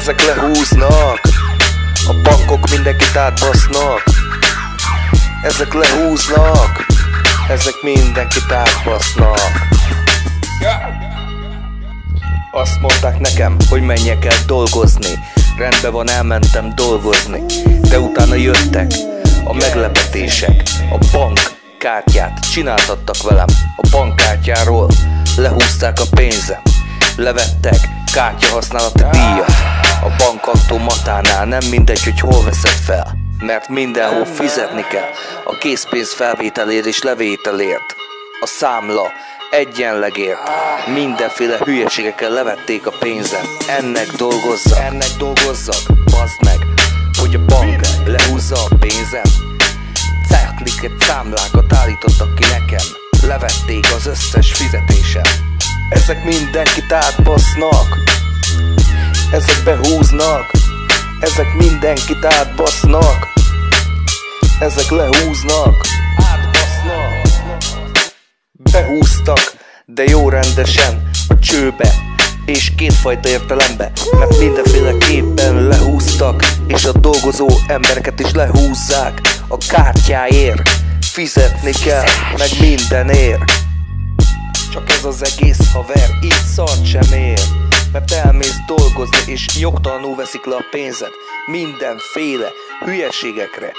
Ezek lehúznak. A bankok mindenkit átbasznak. Ezek lehúznak. Ezek mindenkit átbasznak. Azt mondták nekem, hogy menjek el dolgozni. Rendben van, elmentem dolgozni. De utána jöttek a meglepetések. A bank kártyát csináltattak velem. A bankkártyáról lehúzták a pénzem. Levettek kártya használati díjat A bankautomatánál nem mindegy, hogy hol veszed fel Mert mindenhol fizetni kell. A készpénz felvételért és levételért. A számla egyenlegért. Mindenféle hülyeségekkel levették a pénzem Ennek dolgozzak, ennek dolgozzak Bazd meg, hogy a bank lehúzza a pénzem Cekliket, számlákat állítottak ki nekem. Levették az összes fizetésem Ezek mindenkit átbasznak Ezek behúznak Ezek mindenkit átbasznak Ezek lehúznak. Átbasznak Behúztak, de jó rendesen a csőbe és kétfajta értelembe Mert mindenféleképpen lehúztak És a dolgozó embereket is lehúzzák. A kártyáért Fizetni kell, meg mindenért Csak ez az egész haver így szart sem ér. Mert elmész dolgozni és jogtalanul veszik le a pénzed. Mindenféle hülyeségekre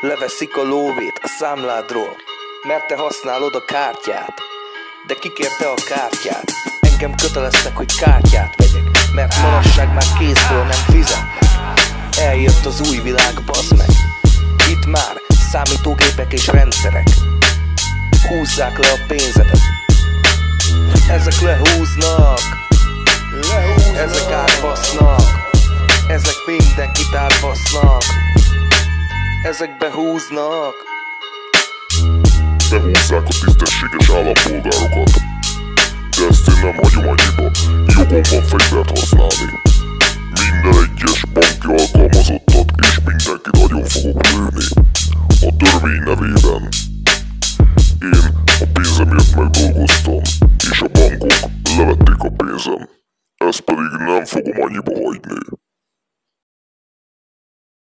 Leveszik a lóvét a számládról Mert te használod a kártyát. De kikérte a kártyát? Engem köteleztek, hogy kártyát vegyek Mert manasság már kézből nem fizetnek Eljött az új világ, bazd meg. Itt már számítógépek és rendszerek Húzzák le a pénzedet Ezek lehúznak. Ezek átbasznak. Ezek mindenkit átbasznak. Ezek behúznak. Behúzzák a tisztességes állampolgárokat. De ezt én nem hagyom annyiba. Jogom van fegyvert használni. Minden egyes banki alkalmazottat és mindenkit nagyon fogok lőni. A törvény nevében pénzemért megdolgoztam És a bankok levették a pénzem. Ezt pedig nem fogom annyiba hagyni